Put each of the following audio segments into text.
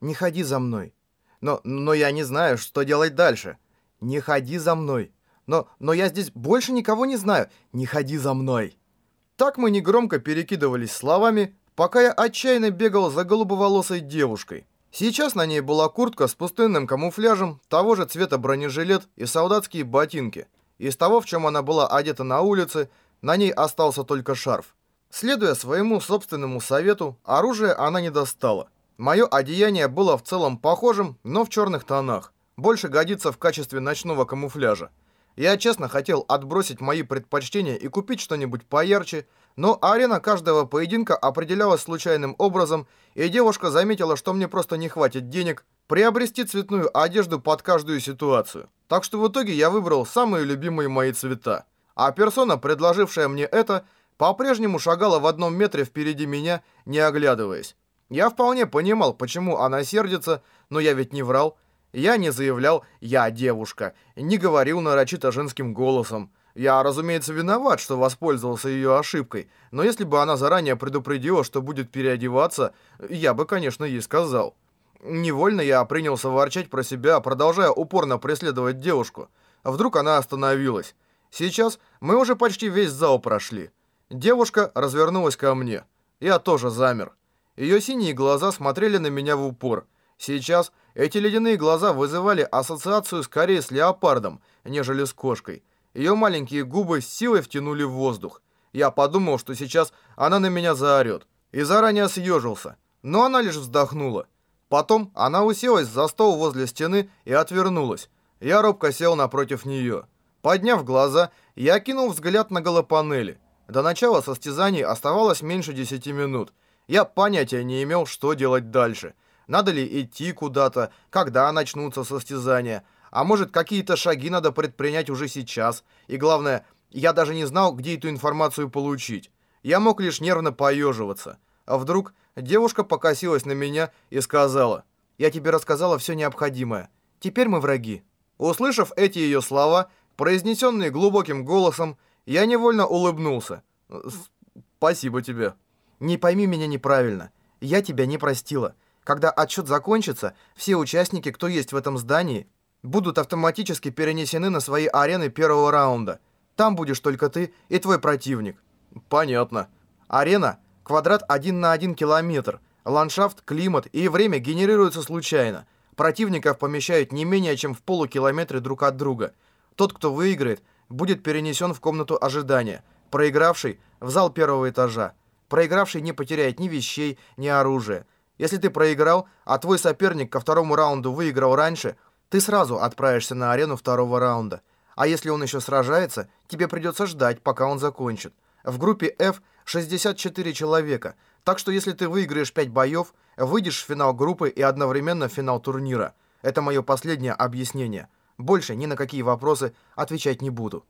Не ходи за мной. Но, но я не знаю, что делать дальше. Не ходи за мной. Но, но я здесь больше никого не знаю. Не ходи за мной. Так мы негромко перекидывались словами, пока я отчаянно бегал за голубоволосой девушкой. Сейчас на ней была куртка с пустынным камуфляжем, того же цвета бронежилет и солдатские ботинки. Из того, в чем она была одета на улице, на ней остался только шарф. Следуя своему собственному совету, оружие она не достала. Мое одеяние было в целом похожим, но в черных тонах. Больше годится в качестве ночного камуфляжа. Я честно хотел отбросить мои предпочтения и купить что-нибудь поярче, но арена каждого поединка определялась случайным образом, и девушка заметила, что мне просто не хватит денег приобрести цветную одежду под каждую ситуацию. Так что в итоге я выбрал самые любимые мои цвета. А персона, предложившая мне это, по-прежнему шагала в одном метре впереди меня, не оглядываясь. Я вполне понимал, почему она сердится, но я ведь не врал. Я не заявлял «я девушка», не говорил нарочито женским голосом. Я, разумеется, виноват, что воспользовался ее ошибкой, но если бы она заранее предупредила, что будет переодеваться, я бы, конечно, ей сказал. Невольно я принялся ворчать про себя, продолжая упорно преследовать девушку. Вдруг она остановилась. Сейчас мы уже почти весь зал прошли. Девушка развернулась ко мне. Я тоже замер. Ее синие глаза смотрели на меня в упор. Сейчас эти ледяные глаза вызывали ассоциацию скорее с леопардом, нежели с кошкой. Ее маленькие губы с силой втянули в воздух. Я подумал, что сейчас она на меня заорет. И заранее съежился. Но она лишь вздохнула. Потом она уселась за стол возле стены и отвернулась. Я робко сел напротив нее. Подняв глаза, я кинул взгляд на голопанели. До начала состязаний оставалось меньше 10 минут. Я понятия не имел, что делать дальше. Надо ли идти куда-то, когда начнутся состязания. А может, какие-то шаги надо предпринять уже сейчас. И главное, я даже не знал, где эту информацию получить. Я мог лишь нервно поеживаться. А вдруг девушка покосилась на меня и сказала, «Я тебе рассказала все необходимое. Теперь мы враги». Услышав эти ее слова, произнесенные глубоким голосом, я невольно улыбнулся. «Спасибо тебе». «Не пойми меня неправильно. Я тебя не простила. Когда отчет закончится, все участники, кто есть в этом здании, будут автоматически перенесены на свои арены первого раунда. Там будешь только ты и твой противник». «Понятно». «Арена — квадрат 1 на 1 километр. Ландшафт, климат и время генерируются случайно. Противников помещают не менее чем в полукилометре друг от друга. Тот, кто выиграет, будет перенесен в комнату ожидания. Проигравший — в зал первого этажа. Проигравший не потеряет ни вещей, ни оружия. Если ты проиграл, а твой соперник ко второму раунду выиграл раньше, ты сразу отправишься на арену второго раунда. А если он еще сражается, тебе придется ждать, пока он закончит. В группе F 64 человека, так что если ты выиграешь 5 боев, выйдешь в финал группы и одновременно в финал турнира. Это мое последнее объяснение. Больше ни на какие вопросы отвечать не буду.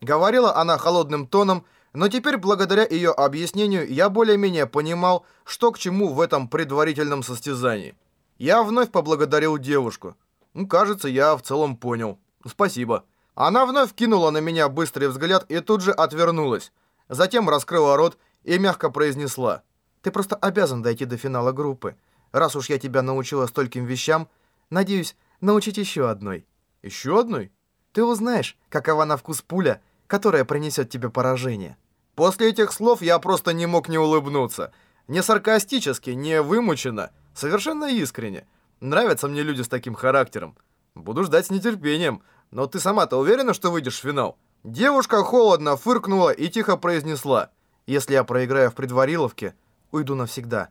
Говорила она холодным тоном, но теперь, благодаря ее объяснению, я более-менее понимал, что к чему в этом предварительном состязании. Я вновь поблагодарил девушку. Ну, кажется, я в целом понял. Спасибо. Она вновь кинула на меня быстрый взгляд и тут же отвернулась. Затем раскрыла рот и мягко произнесла. «Ты просто обязан дойти до финала группы. Раз уж я тебя научила стольким вещам, надеюсь, научить еще одной». «Еще одной?» «Ты узнаешь, какова на вкус пуля, которая принесет тебе поражение». После этих слов я просто не мог не улыбнуться. Не саркастически, не вымученно, совершенно искренне. Нравятся мне люди с таким характером. Буду ждать с нетерпением. Но ты сама-то уверена, что выйдешь в финал? Девушка холодно фыркнула и тихо произнесла. Если я проиграю в предвариловке, уйду навсегда.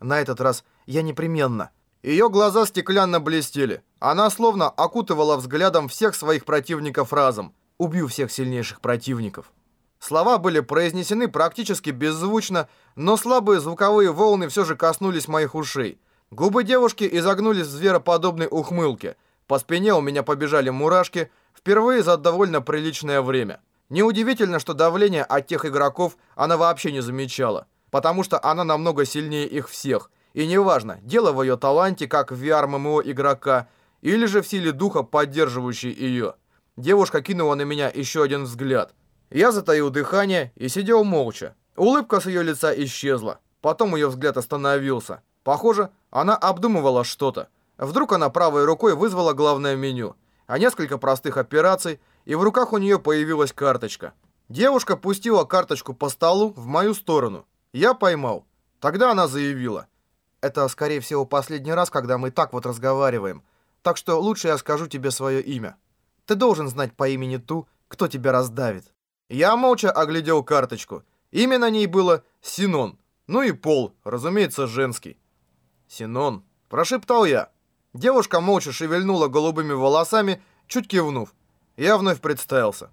На этот раз я непременно. Ее глаза стеклянно блестели. Она словно окутывала взглядом всех своих противников разом. Убью всех сильнейших противников. Слова были произнесены практически беззвучно, но слабые звуковые волны все же коснулись моих ушей. Губы девушки изогнулись в звероподобной ухмылке. По спине у меня побежали мурашки, впервые за довольно приличное время. Неудивительно, что давление от тех игроков она вообще не замечала, потому что она намного сильнее их всех. И неважно, дело в ее таланте, как в VR-ММО игрока, или же в силе духа, поддерживающей ее. Девушка кинула на меня еще один взгляд. Я затаил дыхание и сидел молча. Улыбка с ее лица исчезла. Потом ее взгляд остановился. Похоже, она обдумывала что-то. Вдруг она правой рукой вызвала главное меню, а несколько простых операций, и в руках у нее появилась карточка. Девушка пустила карточку по столу в мою сторону. Я поймал. Тогда она заявила. «Это, скорее всего, последний раз, когда мы так вот разговариваем. Так что лучше я скажу тебе свое имя. Ты должен знать по имени ту, кто тебя раздавит». Я молча оглядел карточку. Имя на ней было Синон. Ну и пол, разумеется, женский. «Синон», — прошептал я. Девушка молча шевельнула голубыми волосами, чуть кивнув. Я вновь представился.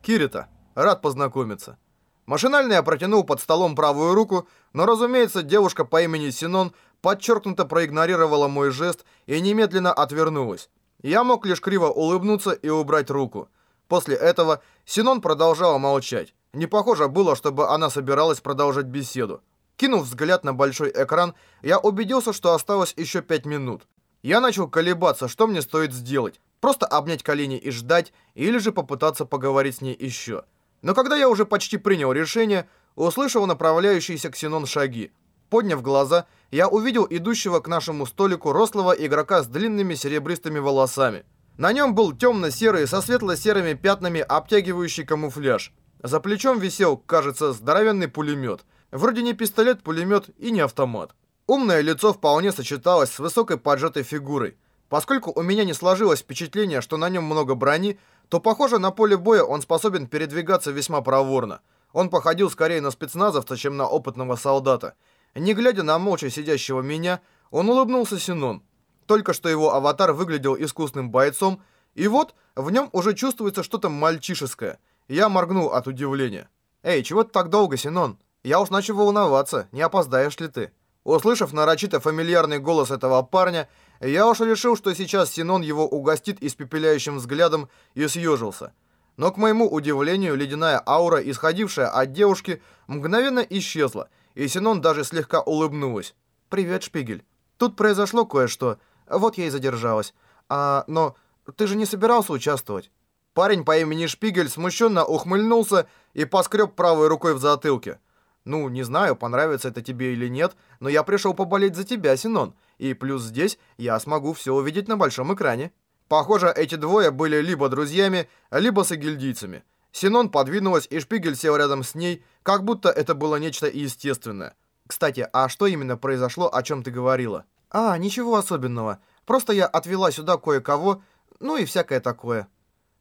«Кирита, рад познакомиться». Машинально я протянул под столом правую руку, но, разумеется, девушка по имени Синон подчеркнуто проигнорировала мой жест и немедленно отвернулась. Я мог лишь криво улыбнуться и убрать руку. После этого Синон продолжала молчать. Не похоже было, чтобы она собиралась продолжать беседу. Кинув взгляд на большой экран, я убедился, что осталось еще пять минут. Я начал колебаться, что мне стоит сделать. Просто обнять колени и ждать, или же попытаться поговорить с ней еще. Но когда я уже почти принял решение, услышал направляющиеся к Синон шаги. Подняв глаза, я увидел идущего к нашему столику рослого игрока с длинными серебристыми волосами. На нем был темно-серый со светло-серыми пятнами обтягивающий камуфляж. За плечом висел, кажется, здоровенный пулемет. Вроде не пистолет-пулемет и не автомат. Умное лицо вполне сочеталось с высокой поджатой фигурой. Поскольку у меня не сложилось впечатление, что на нем много брони, то, похоже, на поле боя он способен передвигаться весьма проворно. Он походил скорее на спецназовца, чем на опытного солдата. Не глядя на молча сидящего меня, он улыбнулся Синон. Только что его аватар выглядел искусным бойцом, и вот в нем уже чувствуется что-то мальчишеское. Я моргнул от удивления. «Эй, чего ты так долго, Синон? Я уж начал волноваться, не опоздаешь ли ты?» Услышав нарочито фамильярный голос этого парня, я уж решил, что сейчас Синон его угостит испепеляющим взглядом и съежился. Но, к моему удивлению, ледяная аура, исходившая от девушки, мгновенно исчезла, и Синон даже слегка улыбнулась. «Привет, Шпигель. Тут произошло кое-что. Вот я и задержалась. А, но ты же не собирался участвовать?» Парень по имени Шпигель смущенно ухмыльнулся и поскреб правой рукой в затылке. Ну, не знаю, понравится это тебе или нет, но я пришел поболеть за тебя, Синон. И плюс здесь я смогу все увидеть на большом экране. Похоже, эти двое были либо друзьями, либо сагильдийцами. Синон подвинулась, и Шпигель сел рядом с ней, как будто это было нечто естественное. Кстати, а что именно произошло, о чем ты говорила? А, ничего особенного. Просто я отвела сюда кое-кого, ну и всякое такое.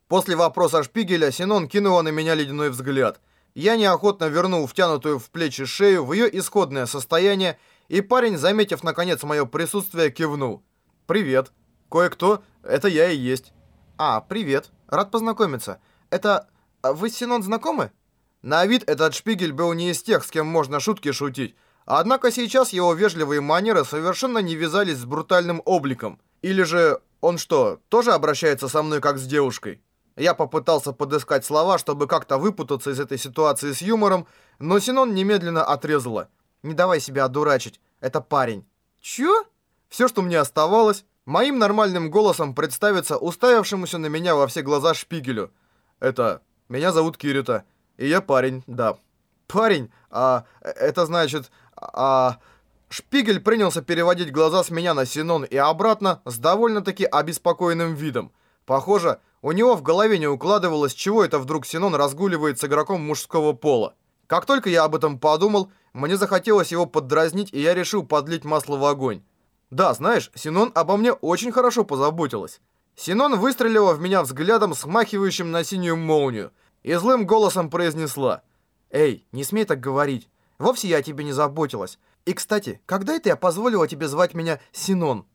После вопроса Шпигеля Синон кинула на меня ледяной взгляд – я неохотно вернул втянутую в плечи шею в ее исходное состояние, и парень, заметив наконец мое присутствие, кивнул. «Привет. Кое-кто, это я и есть». «А, привет. Рад познакомиться. Это... А вы с Синон знакомы?» На вид этот шпигель был не из тех, с кем можно шутки шутить. Однако сейчас его вежливые манеры совершенно не вязались с брутальным обликом. Или же он что, тоже обращается со мной как с девушкой? Я попытался подыскать слова, чтобы как-то выпутаться из этой ситуации с юмором, но Синон немедленно отрезала. «Не давай себя одурачить, это парень». «Чё?» Все, что мне оставалось, моим нормальным голосом представиться уставившемуся на меня во все глаза шпигелю. «Это... Меня зовут Кирита, и я парень, да». «Парень? А... Это значит... А...» Шпигель принялся переводить глаза с меня на Синон и обратно с довольно-таки обеспокоенным видом. Похоже, у него в голове не укладывалось, чего это вдруг Синон разгуливает с игроком мужского пола. Как только я об этом подумал, мне захотелось его поддразнить, и я решил подлить масло в огонь. Да, знаешь, Синон обо мне очень хорошо позаботилась. Синон выстрелила в меня взглядом, смахивающим на синюю молнию, и злым голосом произнесла. «Эй, не смей так говорить. Вовсе я о тебе не заботилась. И, кстати, когда это я позволила тебе звать меня Синон?»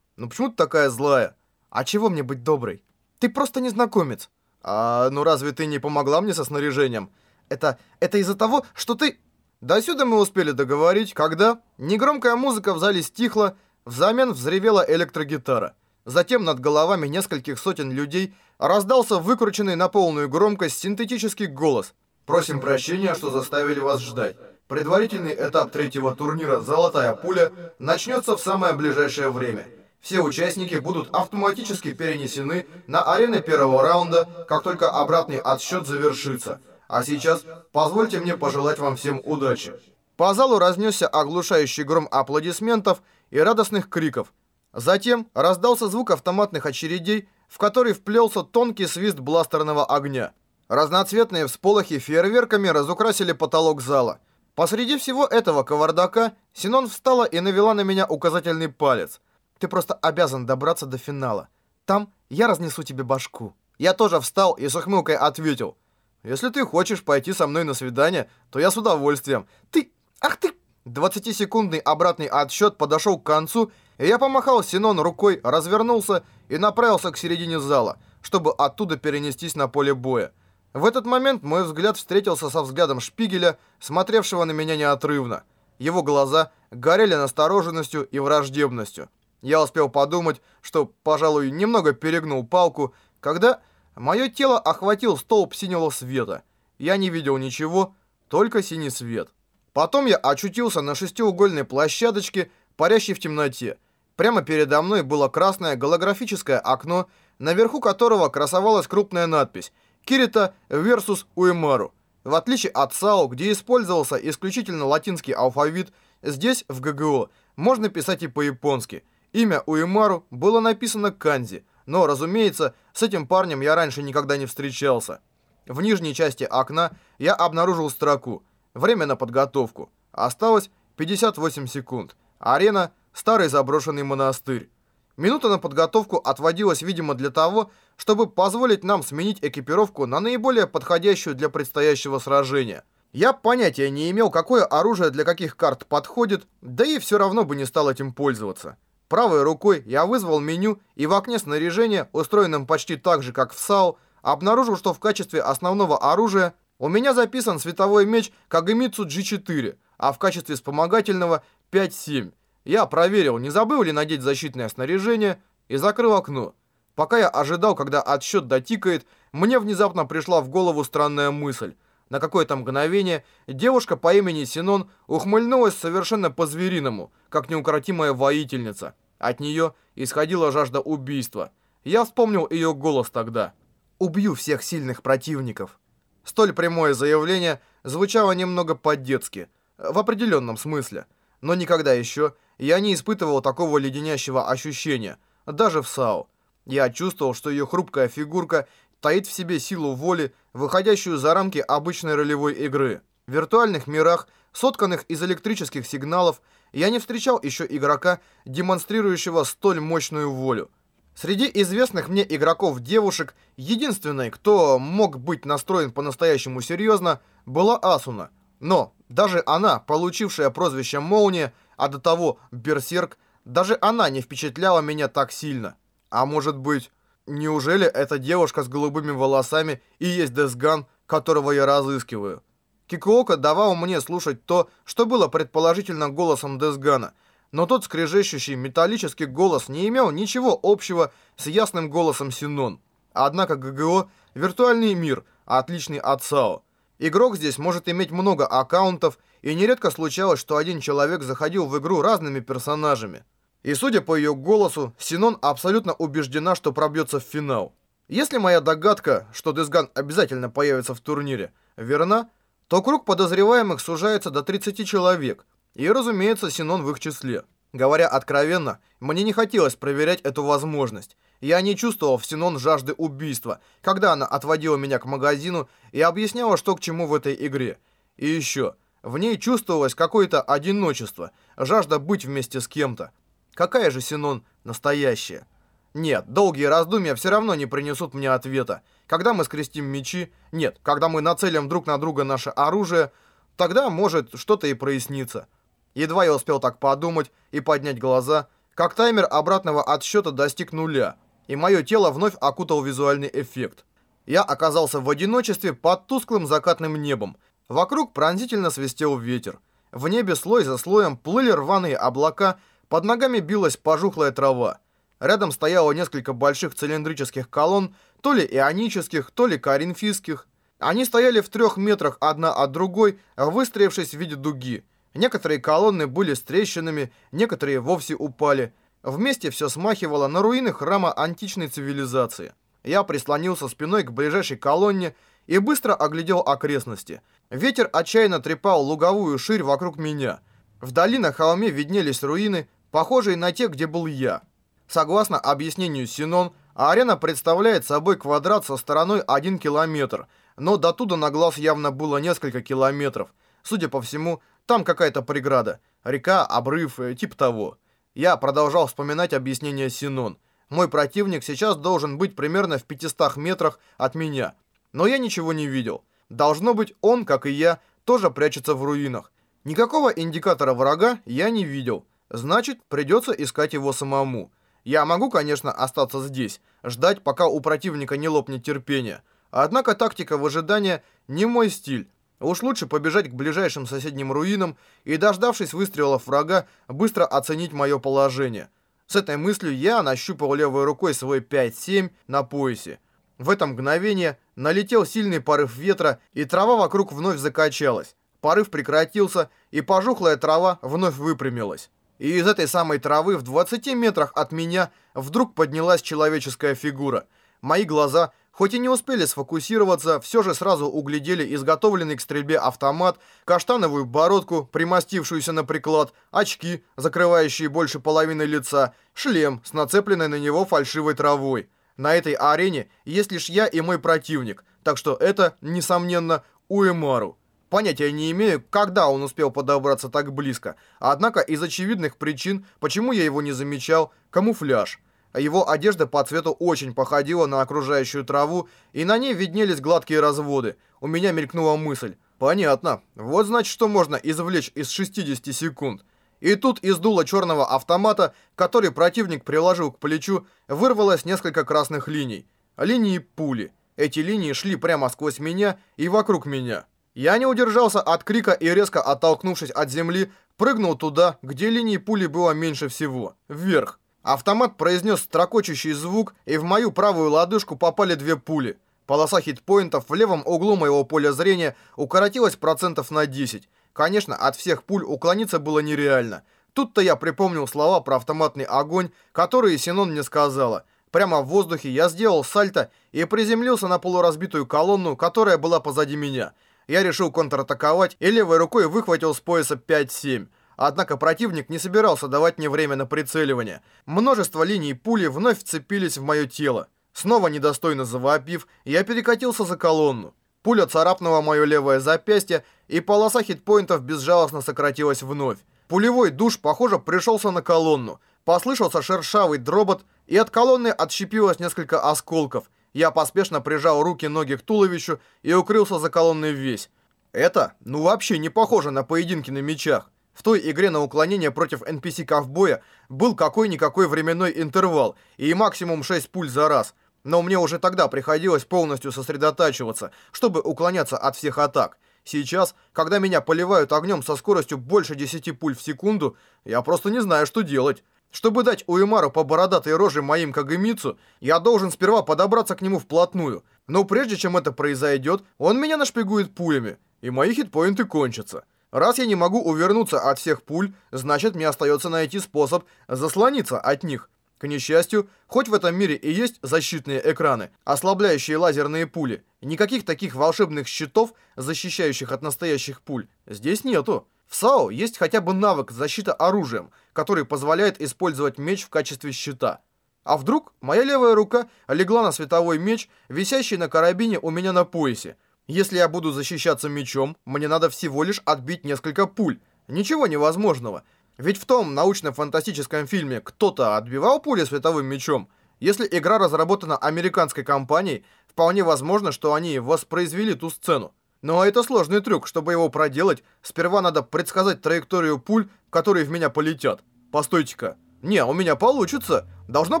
«Ну почему ты такая злая? А чего мне быть доброй?» Ты просто незнакомец. А ну разве ты не помогла мне со снаряжением? Это... это из-за того, что ты... До сюда мы успели договорить, когда негромкая музыка в зале стихла, взамен взревела электрогитара. Затем над головами нескольких сотен людей раздался выкрученный на полную громкость синтетический голос. «Просим прощения, что заставили вас ждать. Предварительный этап третьего турнира «Золотая пуля» начнется в самое ближайшее время». Все участники будут автоматически перенесены на арены первого раунда, как только обратный отсчет завершится. А сейчас позвольте мне пожелать вам всем удачи. По залу разнесся оглушающий гром аплодисментов, и радостных криков. Затем раздался звук автоматных очередей, в который вплелся тонкий свист бластерного огня. Разноцветные всполохи фейерверками разукрасили потолок зала. Посреди всего этого кавардака Синон встала и навела на меня указательный палец. «Ты просто обязан добраться до финала. Там я разнесу тебе башку». Я тоже встал и с ухмылкой ответил. «Если ты хочешь пойти со мной на свидание, то я с удовольствием. Ты... Ах ты...» 20-секундный обратный отсчет подошел к концу, и я помахал Синон рукой, развернулся и направился к середине зала, чтобы оттуда перенестись на поле боя. В этот момент мой взгляд встретился со взглядом Шпигеля, смотревшего на меня неотрывно. Его глаза горели настороженностью и враждебностью. Я успел подумать, что, пожалуй, немного перегнул палку, когда мое тело охватил столб синего света. Я не видел ничего, только синий свет. Потом я очутился на шестиугольной площадочке, парящей в темноте. Прямо передо мной было красное голографическое окно, наверху которого красовалась крупная надпись – Кирита versus Уэмару. В отличие от САО, где использовался исключительно латинский алфавит, здесь, в ГГО, можно писать и по-японски. Имя Уэмару было написано канзи, но, разумеется, с этим парнем я раньше никогда не встречался. В нижней части окна я обнаружил строку «Время на подготовку». Осталось 58 секунд. Арена – старый заброшенный монастырь. Минута на подготовку отводилась, видимо, для того, чтобы позволить нам сменить экипировку на наиболее подходящую для предстоящего сражения. Я понятия не имел, какое оружие для каких карт подходит, да и все равно бы не стал этим пользоваться. Правой рукой я вызвал меню и в окне снаряжения, устроенном почти так же, как в САУ, обнаружил, что в качестве основного оружия у меня записан световой меч Кагемицу G4, а в качестве вспомогательного 5-7. Я проверил, не забыл ли надеть защитное снаряжение, и закрыл окно. Пока я ожидал, когда отсчет дотикает, мне внезапно пришла в голову странная мысль. На какое-то мгновение девушка по имени Синон ухмыльнулась совершенно по-звериному, как неукротимая воительница. От нее исходила жажда убийства. Я вспомнил ее голос тогда. «Убью всех сильных противников». Столь прямое заявление звучало немного по-детски, в определенном смысле. Но никогда еще я не испытывал такого леденящего ощущения, даже в САУ. Я чувствовал, что ее хрупкая фигурка таит в себе силу воли, выходящую за рамки обычной ролевой игры. В виртуальных мирах, сотканных из электрических сигналов, я не встречал еще игрока, демонстрирующего столь мощную волю. Среди известных мне игроков-девушек, единственной, кто мог быть настроен по-настоящему серьезно, была Асуна. Но даже она, получившая прозвище «Молния», а до того «Берсерк», даже она не впечатляла меня так сильно. А может быть, неужели эта девушка с голубыми волосами и есть Десган, которого я разыскиваю? Кикуока давал мне слушать то, что было предположительно голосом Десгана, но тот скрежещущий металлический голос не имел ничего общего с ясным голосом Синон. Однако ГГО — виртуальный мир, отличный от САО. Игрок здесь может иметь много аккаунтов, и нередко случалось, что один человек заходил в игру разными персонажами. И судя по ее голосу, Синон абсолютно убеждена, что пробьется в финал. Если моя догадка, что Десган обязательно появится в турнире, верна, то круг подозреваемых сужается до 30 человек, и, разумеется, Синон в их числе. Говоря откровенно, мне не хотелось проверять эту возможность. Я не чувствовал в Синон жажды убийства, когда она отводила меня к магазину и объясняла, что к чему в этой игре. И еще, в ней чувствовалось какое-то одиночество, жажда быть вместе с кем-то. Какая же Синон настоящая? Нет, долгие раздумья все равно не принесут мне ответа. Когда мы скрестим мечи, нет, когда мы нацелим друг на друга наше оружие, тогда может что-то и прояснится. Едва я успел так подумать и поднять глаза, как таймер обратного отсчета достиг нуля, и мое тело вновь окутал визуальный эффект. Я оказался в одиночестве под тусклым закатным небом. Вокруг пронзительно свистел ветер. В небе слой за слоем плыли рваные облака, под ногами билась пожухлая трава. Рядом стояло несколько больших цилиндрических колонн, то ли ионических, то ли коринфийских. Они стояли в трех метрах одна от другой, выстроившись в виде дуги. Некоторые колонны были с трещинами, некоторые вовсе упали. Вместе все смахивало на руины храма античной цивилизации. Я прислонился спиной к ближайшей колонне и быстро оглядел окрестности. Ветер отчаянно трепал луговую ширь вокруг меня. Вдали на холме виднелись руины, похожие на те, где был я. Согласно объяснению Синон, арена представляет собой квадрат со стороной 1 километр, но до туда на глаз явно было несколько километров. Судя по всему, там какая-то преграда. Река, обрыв, типа того. Я продолжал вспоминать объяснение Синон. Мой противник сейчас должен быть примерно в 500 метрах от меня. Но я ничего не видел. Должно быть, он, как и я, тоже прячется в руинах. Никакого индикатора врага я не видел. Значит, придется искать его самому. Я могу, конечно, остаться здесь, ждать, пока у противника не лопнет терпение. Однако тактика выжидания не мой стиль. Уж лучше побежать к ближайшим соседним руинам и, дождавшись выстрелов врага, быстро оценить мое положение. С этой мыслью я нащупал левой рукой свой 5-7 на поясе. В это мгновение налетел сильный порыв ветра, и трава вокруг вновь закачалась. Порыв прекратился, и пожухлая трава вновь выпрямилась. И из этой самой травы в 20 метрах от меня вдруг поднялась человеческая фигура. Мои глаза Хоть и не успели сфокусироваться, все же сразу углядели изготовленный к стрельбе автомат, каштановую бородку, примостившуюся на приклад, очки, закрывающие больше половины лица, шлем с нацепленной на него фальшивой травой. На этой арене есть лишь я и мой противник, так что это, несомненно, Уэмару. Понятия не имею, когда он успел подобраться так близко, однако из очевидных причин, почему я его не замечал, камуфляж – его одежда по цвету очень походила на окружающую траву, и на ней виднелись гладкие разводы. У меня мелькнула мысль. Понятно. Вот значит, что можно извлечь из 60 секунд. И тут из дула черного автомата, который противник приложил к плечу, вырвалось несколько красных линий. Линии пули. Эти линии шли прямо сквозь меня и вокруг меня. Я не удержался от крика и резко оттолкнувшись от земли, прыгнул туда, где линии пули было меньше всего. Вверх. Автомат произнес строкочущий звук, и в мою правую лодыжку попали две пули. Полоса хитпоинтов в левом углу моего поля зрения укоротилась процентов на 10. Конечно, от всех пуль уклониться было нереально. Тут-то я припомнил слова про автоматный огонь, которые Синон мне сказала. Прямо в воздухе я сделал сальто и приземлился на полуразбитую колонну, которая была позади меня. Я решил контратаковать и левой рукой выхватил с пояса 5-7. Однако противник не собирался давать мне время на прицеливание. Множество линий пули вновь вцепились в мое тело. Снова недостойно завопив, я перекатился за колонну. Пуля царапнула мое левое запястье, и полоса хитпоинтов безжалостно сократилась вновь. Пулевой душ, похоже, пришелся на колонну. Послышался шершавый дробот, и от колонны отщепилось несколько осколков. Я поспешно прижал руки-ноги к туловищу и укрылся за колонной весь. Это, ну вообще не похоже на поединки на мечах. В той игре на уклонение против NPC-ковбоя был какой-никакой временной интервал и максимум 6 пуль за раз. Но мне уже тогда приходилось полностью сосредотачиваться, чтобы уклоняться от всех атак. Сейчас, когда меня поливают огнем со скоростью больше 10 пуль в секунду, я просто не знаю, что делать. Чтобы дать Уэмару по бородатой роже моим Кагемицу, я должен сперва подобраться к нему вплотную. Но прежде чем это произойдет, он меня нашпигует пулями, и мои хитпоинты кончатся. Раз я не могу увернуться от всех пуль, значит мне остается найти способ заслониться от них. К несчастью, хоть в этом мире и есть защитные экраны, ослабляющие лазерные пули, никаких таких волшебных щитов, защищающих от настоящих пуль, здесь нету. В САО есть хотя бы навык защиты оружием, который позволяет использовать меч в качестве щита. А вдруг моя левая рука легла на световой меч, висящий на карабине у меня на поясе, если я буду защищаться мечом, мне надо всего лишь отбить несколько пуль. Ничего невозможного. Ведь в том научно-фантастическом фильме кто-то отбивал пули световым мечом. Если игра разработана американской компанией, вполне возможно, что они воспроизвели ту сцену. Но это сложный трюк, чтобы его проделать, сперва надо предсказать траекторию пуль, которые в меня полетят. Постойте-ка. Не, у меня получится. Должно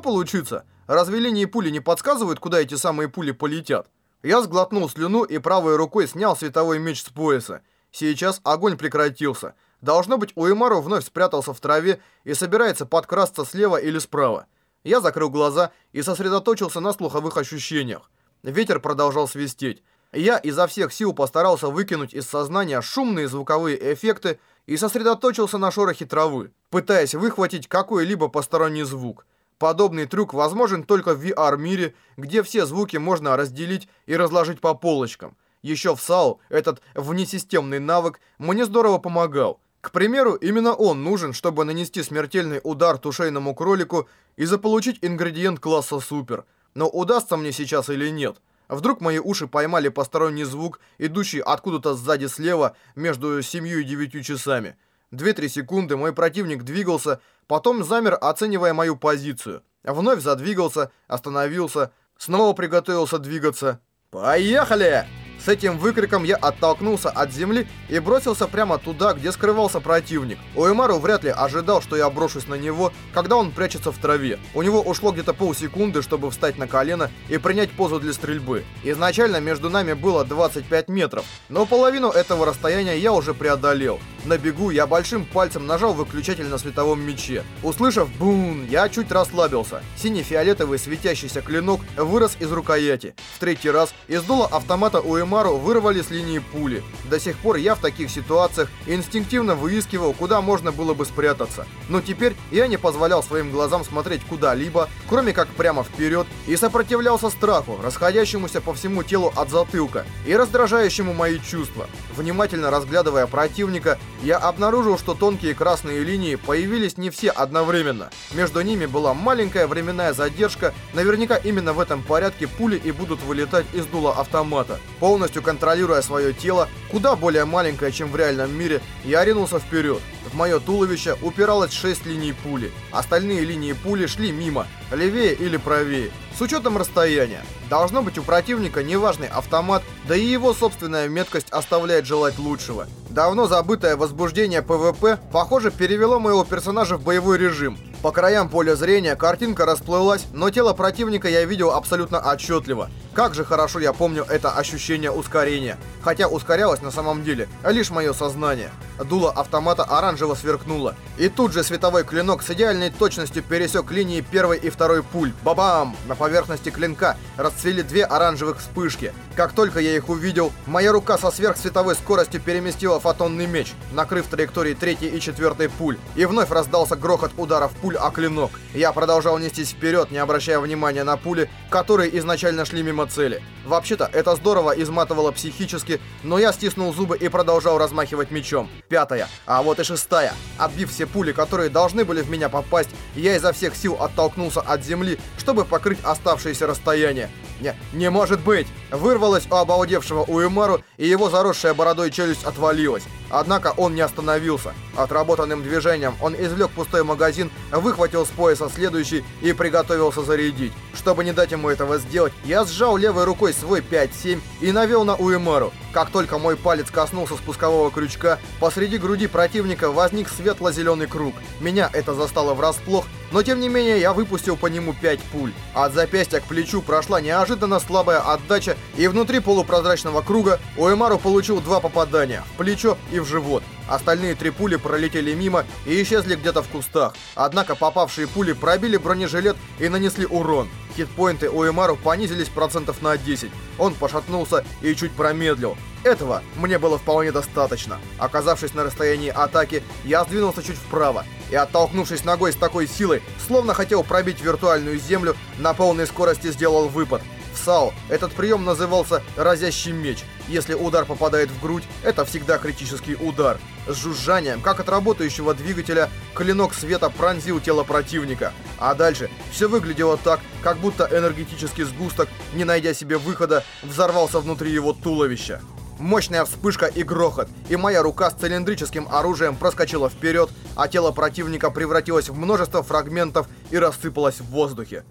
получиться. Разве линии пули не подсказывают, куда эти самые пули полетят? Я сглотнул слюну и правой рукой снял световой меч с пояса. Сейчас огонь прекратился. Должно быть, Уэмару вновь спрятался в траве и собирается подкрасться слева или справа. Я закрыл глаза и сосредоточился на слуховых ощущениях. Ветер продолжал свистеть. Я изо всех сил постарался выкинуть из сознания шумные звуковые эффекты и сосредоточился на шорохе травы, пытаясь выхватить какой-либо посторонний звук. Подобный трюк возможен только в VR-мире, где все звуки можно разделить и разложить по полочкам. Еще в САУ этот внесистемный навык мне здорово помогал. К примеру, именно он нужен, чтобы нанести смертельный удар тушейному кролику и заполучить ингредиент класса супер. Но удастся мне сейчас или нет? Вдруг мои уши поймали посторонний звук, идущий откуда-то сзади слева между семью и девятью часами. Две-три секунды мой противник двигался, потом замер, оценивая мою позицию. Вновь задвигался, остановился, снова приготовился двигаться. «Поехали!» С этим выкриком я оттолкнулся от земли и бросился прямо туда, где скрывался противник. Уэмару вряд ли ожидал, что я брошусь на него, когда он прячется в траве. У него ушло где-то полсекунды, чтобы встать на колено и принять позу для стрельбы. Изначально между нами было 25 метров, но половину этого расстояния я уже преодолел. На бегу я большим пальцем нажал выключатель на световом мече. Услышав бун, я чуть расслабился. Синий-фиолетовый светящийся клинок вырос из рукояти. В третий раз из дула автомата Уэмару вырвали с линии пули. До сих пор я в таких ситуациях инстинктивно выискивал, куда можно было бы спрятаться. Но теперь я не позволял своим глазам смотреть куда-либо, кроме как прямо вперед, и сопротивлялся страху, расходящемуся по всему телу от затылка, и раздражающему мои чувства. Внимательно разглядывая противника, я обнаружил, что тонкие красные линии появились не все одновременно. Между ними была маленькая временная задержка, наверняка именно в этом порядке пули и будут вылетать из дула автомата. Полностью контролируя свое тело, куда более маленькое, чем в реальном мире, я ринулся вперед. В мое туловище упиралось 6 линий пули. Остальные линии пули шли мимо, левее или правее. С учетом расстояния. Должно быть у противника неважный автомат, да и его собственная меткость оставляет желать лучшего. Давно забытое возбуждение PvP, похоже, перевело моего персонажа в боевой режим. По краям поля зрения картинка расплылась, но тело противника я видел абсолютно отчетливо. Как же хорошо я помню это ощущение ускорения. Хотя ускорялось на самом деле лишь мое сознание. Дуло автомата оранжево сверкнуло. И тут же световой клинок с идеальной точностью пересек линии первой и второй пуль. Бабам! На поверхности клинка расцвели две оранжевых вспышки. Как только я их увидел, моя рука со сверхсветовой скоростью переместила фотонный меч, накрыв траектории третьей и четвертой пуль. И вновь раздался грохот ударов пуль о клинок. Я продолжал нестись вперед, не обращая внимания на пули, которые изначально шли мимо цели. Вообще-то, это здорово изматывало психически, но я стиснул зубы и продолжал размахивать мечом. Пятая, а вот и шестая. Отбив все пули, которые должны были в меня попасть, я изо всех сил оттолкнулся от земли, чтобы покрыть оставшееся расстояние. Не, не может быть! Вырвалось у обалдевшего Уэмару, и его заросшая бородой челюсть отвалилась. Однако он не остановился. Отработанным движением он извлек пустой магазин, выхватил с пояса следующий и приготовился зарядить. Чтобы не дать ему этого сделать, я сжал левой рукой свой 5-7 и навел на Уэмару. Как только мой палец коснулся спускового крючка, посреди груди противника возник светло-зеленый круг. Меня это застало врасплох, но тем не менее я выпустил по нему 5 пуль. От запястья к плечу прошла неожиданно слабая отдача, и внутри полупрозрачного круга Уэмару получил два попадания – в плечо и в живот. Остальные три пули пролетели мимо и исчезли где-то в кустах. Однако попавшие пули пробили бронежилет и нанесли урон. Хитпоинты у Эмару понизились процентов на 10. Он пошатнулся и чуть промедлил. Этого мне было вполне достаточно. Оказавшись на расстоянии атаки, я сдвинулся чуть вправо и, оттолкнувшись ногой с такой силой, словно хотел пробить виртуальную землю, на полной скорости сделал выпад. В САУ этот прием назывался «разящий меч». Если удар попадает в грудь, это всегда критический удар. С жужжанием, как от работающего двигателя, клинок света пронзил тело противника. А дальше все выглядело так, как будто энергетический сгусток, не найдя себе выхода, взорвался внутри его туловища. Мощная вспышка и грохот, и моя рука с цилиндрическим оружием проскочила вперед, а тело противника превратилось в множество фрагментов и рассыпалось в воздухе.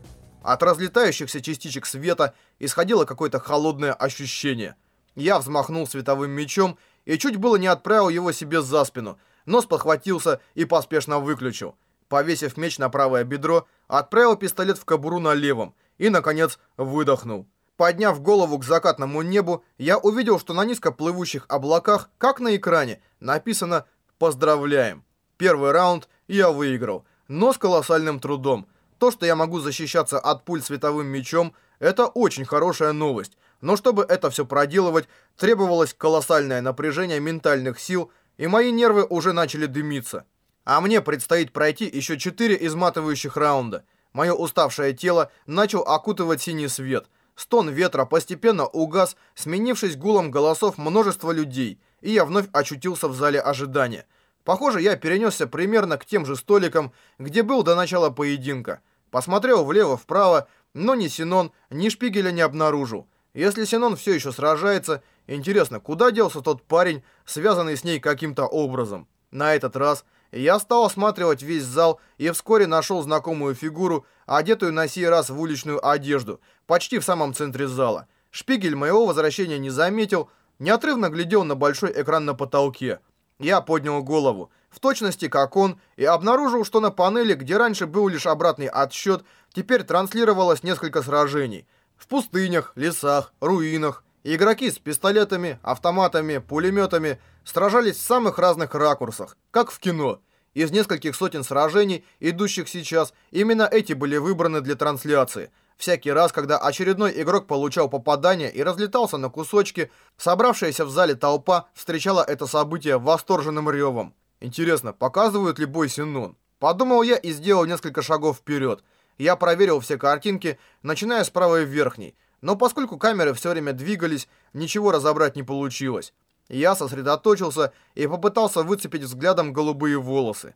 От разлетающихся частичек света исходило какое-то холодное ощущение. Я взмахнул световым мечом и чуть было не отправил его себе за спину, но спохватился и поспешно выключил. Повесив меч на правое бедро, отправил пистолет в кобуру на левом и, наконец, выдохнул. Подняв голову к закатному небу, я увидел, что на низко плывущих облаках, как на экране, написано «Поздравляем». Первый раунд я выиграл, но с колоссальным трудом. То, что я могу защищаться от пуль световым мечом, это очень хорошая новость. Но чтобы это все проделывать, требовалось колоссальное напряжение ментальных сил, и мои нервы уже начали дымиться. А мне предстоит пройти еще четыре изматывающих раунда. Мое уставшее тело начал окутывать синий свет. Стон ветра постепенно угас, сменившись гулом голосов множества людей, и я вновь очутился в зале ожидания. Похоже, я перенесся примерно к тем же столикам, где был до начала поединка. Посмотрел влево-вправо, но ни Синон, ни Шпигеля не обнаружил. Если Синон все еще сражается, интересно, куда делся тот парень, связанный с ней каким-то образом? На этот раз я стал осматривать весь зал и вскоре нашел знакомую фигуру, одетую на сей раз в уличную одежду, почти в самом центре зала. Шпигель моего возвращения не заметил, неотрывно глядел на большой экран на потолке. Я поднял голову, в точности как он, и обнаружил, что на панели, где раньше был лишь обратный отсчет, теперь транслировалось несколько сражений. В пустынях, лесах, руинах. Игроки с пистолетами, автоматами, пулеметами сражались в самых разных ракурсах, как в кино. Из нескольких сотен сражений, идущих сейчас, именно эти были выбраны для трансляции. Всякий раз, когда очередной игрок получал попадание и разлетался на кусочки, собравшаяся в зале толпа встречала это событие восторженным ревом. Интересно, показывают ли бой Синун? Подумал я и сделал несколько шагов вперед. Я проверил все картинки, начиная с правой верхней. Но поскольку камеры все время двигались, ничего разобрать не получилось. Я сосредоточился и попытался выцепить взглядом голубые волосы.